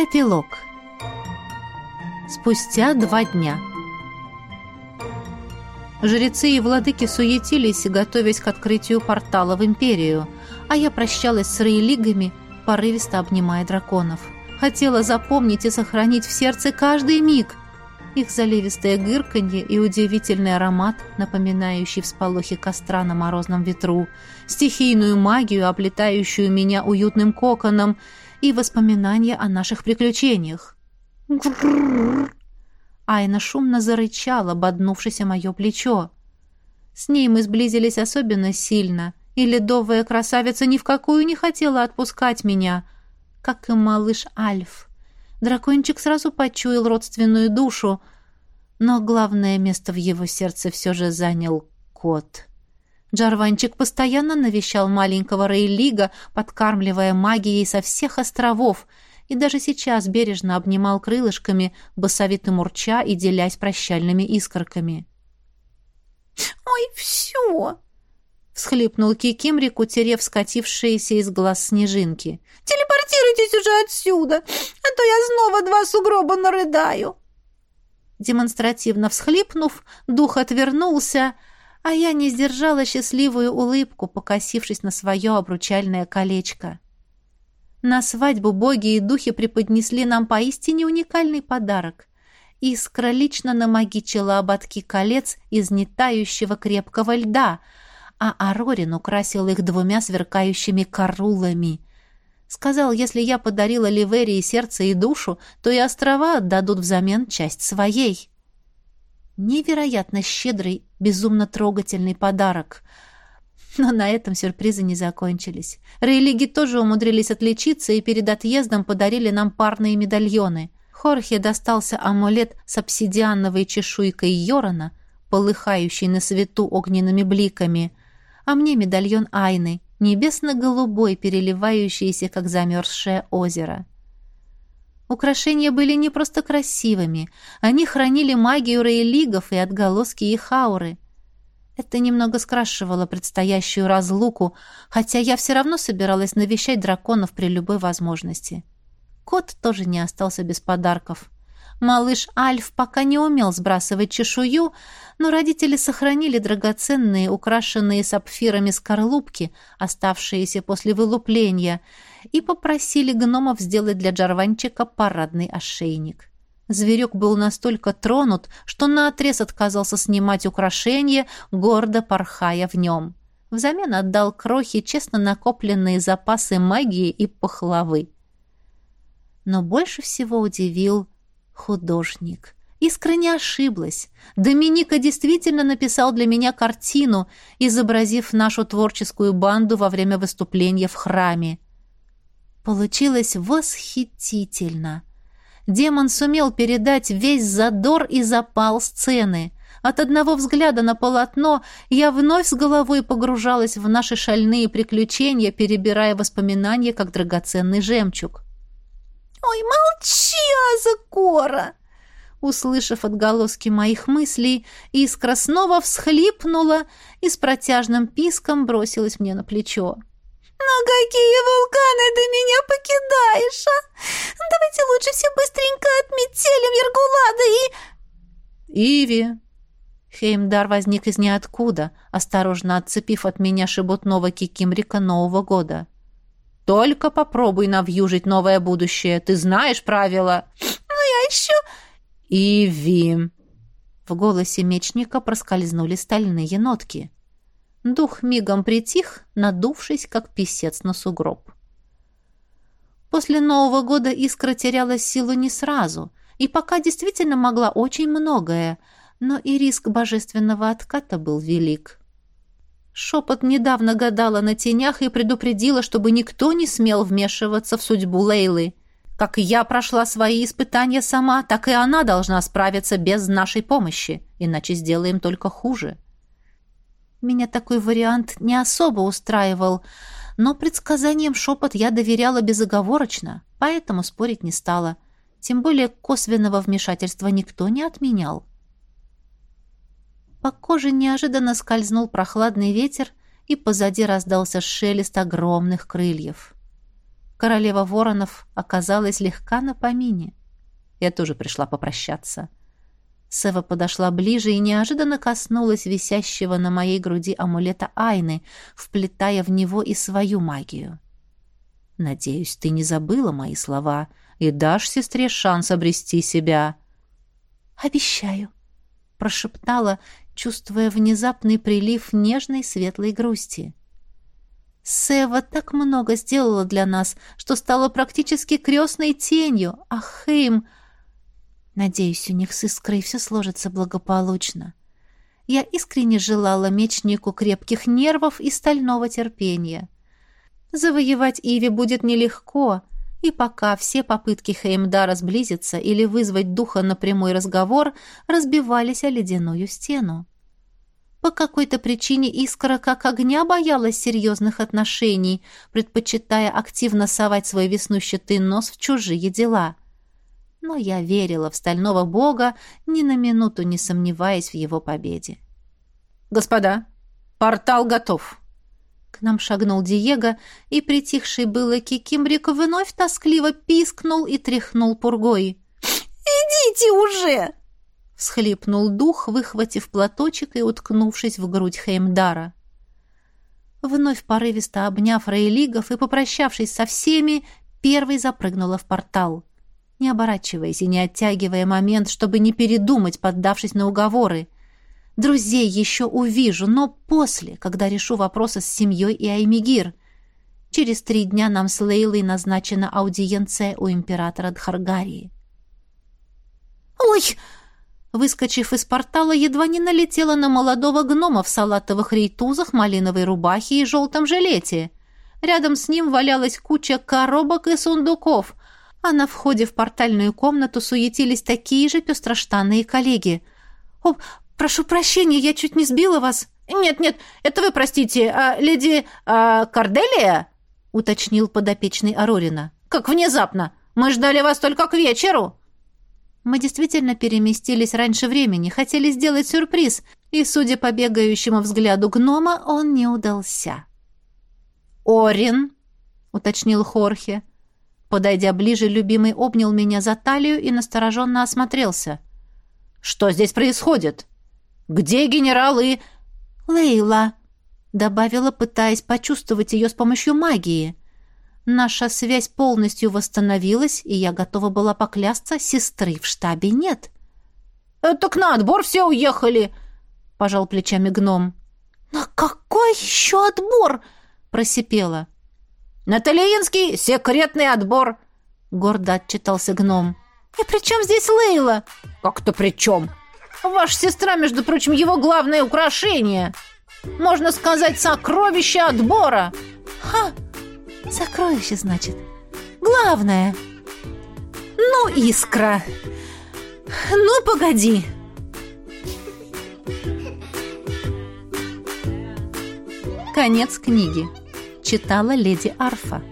Эпилог. Спустя два дня. Жрецы и владыки суетились, готовясь к открытию портала в Империю, а я прощалась с рейлигами, порывисто обнимая драконов. Хотела запомнить и сохранить в сердце каждый миг. Их заливистое гырканье и удивительный аромат, напоминающий всполохи костра на морозном ветру, стихийную магию, облетающую меня уютным коконом — и воспоминания о наших приключениях. Айна шумно зарычала, боднувшись о мое плечо. С ней мы сблизились особенно сильно, и ледовая красавица ни в какую не хотела отпускать меня, как и малыш Альф. Дракончик сразу почуял родственную душу, но главное место в его сердце все же занял кот. Джарванчик постоянно навещал маленького Рейлига, подкармливая магией со всех островов, и даже сейчас бережно обнимал крылышками, басовито мурча и делясь прощальными искорками. «Ой, все!» — всхлипнул Кикимрик, утерев скатившиеся из глаз снежинки. «Телепортируйтесь уже отсюда, а то я снова два сугроба нарыдаю!» Демонстративно всхлипнув, дух отвернулся — а я не сдержала счастливую улыбку, покосившись на свое обручальное колечко. На свадьбу боги и духи преподнесли нам поистине уникальный подарок. Искра лично намагичила ободки колец из нетающего крепкого льда, а Арорин украсил их двумя сверкающими корулами. Сказал, если я подарила Ливерии сердце и душу, то и острова отдадут взамен часть своей. Невероятно щедрый, безумно трогательный подарок. Но на этом сюрпризы не закончились. Рейлиги тоже умудрились отличиться и перед отъездом подарили нам парные медальоны. Хорхе достался амулет с обсидиановой чешуйкой Йорона, полыхающий на свету огненными бликами, а мне медальон Айны, небесно-голубой, переливающийся, как замерзшее озеро. Украшения были не просто красивыми, они хранили магию рейлигов и отголоски их ауры. Это немного скрашивало предстоящую разлуку, хотя я все равно собиралась навещать драконов при любой возможности. Кот тоже не остался без подарков. Малыш Альф пока не умел сбрасывать чешую, но родители сохранили драгоценные, украшенные сапфирами скорлупки, оставшиеся после вылупления, и попросили гномов сделать для Джарванчика парадный ошейник. Зверек был настолько тронут, что наотрез отказался снимать украшения, гордо порхая в нем. Взамен отдал крохи честно накопленные запасы магии и пахлавы. Но больше всего удивил художник. Искра не ошиблась. Доминика действительно написал для меня картину, изобразив нашу творческую банду во время выступления в храме. Получилось восхитительно. Демон сумел передать весь задор и запал сцены. От одного взгляда на полотно я вновь с головой погружалась в наши шальные приключения, перебирая воспоминания, как драгоценный жемчуг. «Ой, молчи, Азакора!» Услышав отголоски моих мыслей, искра снова всхлипнула и с протяжным писком бросилась мне на плечо. «На какие вулканы ты меня покидаешь, а? Давайте лучше все быстренько отметелим Ергулада и...» «Иви!» Хеймдар возник из ниоткуда, осторожно отцепив от меня шебутного кикимрика Нового года. Только попробуй навьюжить новое будущее. Ты знаешь правила. Ну, я еще... Иви. В голосе мечника проскользнули стальные нотки. Дух мигом притих, надувшись, как писец на сугроб. После Нового года искра теряла силу не сразу, и пока действительно могла очень многое, но и риск божественного отката был велик. Шепот недавно гадала на тенях и предупредила, чтобы никто не смел вмешиваться в судьбу Лейлы. Как я прошла свои испытания сама, так и она должна справиться без нашей помощи, иначе сделаем только хуже. Меня такой вариант не особо устраивал, но предсказаниям шепот я доверяла безоговорочно, поэтому спорить не стала. Тем более косвенного вмешательства никто не отменял. По коже неожиданно скользнул прохладный ветер, и позади раздался шелест огромных крыльев. Королева воронов оказалась легка на помине. Я тоже пришла попрощаться. Сева подошла ближе и неожиданно коснулась висящего на моей груди амулета Айны, вплетая в него и свою магию. «Надеюсь, ты не забыла мои слова и дашь сестре шанс обрести себя». «Обещаю», — прошептала, чувствуя внезапный прилив нежной светлой грусти. Сева так много сделала для нас, что стала практически крестной тенью, а Хейм... Надеюсь, у них с Искрой все сложится благополучно. Я искренне желала мечнику крепких нервов и стального терпения. Завоевать Иви будет нелегко, и пока все попытки Хеймдара сблизиться или вызвать духа на прямой разговор разбивались о ледяную стену. По какой-то причине Искра как огня боялась серьезных отношений, предпочитая активно совать свой веснущатый нос в чужие дела — но я верила в стального бога, ни на минуту не сомневаясь в его победе. «Господа, портал готов!» К нам шагнул Диего, и притихший было Кикимрик вновь тоскливо пискнул и тряхнул пургой. «Идите уже!» — всхлипнул дух, выхватив платочек и уткнувшись в грудь Хеймдара. Вновь порывисто обняв Рейлигов и попрощавшись со всеми, первой запрыгнула в портал не оборачиваясь и не оттягивая момент, чтобы не передумать, поддавшись на уговоры. Друзей еще увижу, но после, когда решу вопросы с семьей и Аймигир. Через три дня нам с Лейлой назначена аудиенция у императора Дхаргарии. «Ой!» Выскочив из портала, едва не налетела на молодого гнома в салатовых рейтузах, малиновой рубахе и желтом жилете. Рядом с ним валялась куча коробок и сундуков — а на входе в портальную комнату суетились такие же пестроштанные коллеги. «О, прошу прощения, я чуть не сбила вас». «Нет-нет, это вы простите, а, леди а, Корделия?» — уточнил подопечный Арорина. «Как внезапно! Мы ждали вас только к вечеру!» Мы действительно переместились раньше времени, хотели сделать сюрприз, и, судя по бегающему взгляду гнома, он не удался. «Орин», — уточнил Хорхе, Подойдя ближе, любимый обнял меня за талию и настороженно осмотрелся. «Что здесь происходит? Где генералы?» «Лейла», — добавила, пытаясь почувствовать ее с помощью магии. Наша связь полностью восстановилась, и я готова была поклясться, сестры в штабе нет. «Э, «Так на отбор все уехали», — пожал плечами гном. «На какой еще отбор?» — просипела. «Наталиинский секретный отбор», — гордо отчитался гном. «И при чем здесь Лейла?» «Как-то при чем? Ваша сестра, между прочим, его главное украшение. Можно сказать, сокровище отбора». «Ха! Сокровище, значит. Главное». «Ну, искра! Ну, погоди!» Конец книги читала леди Арфа.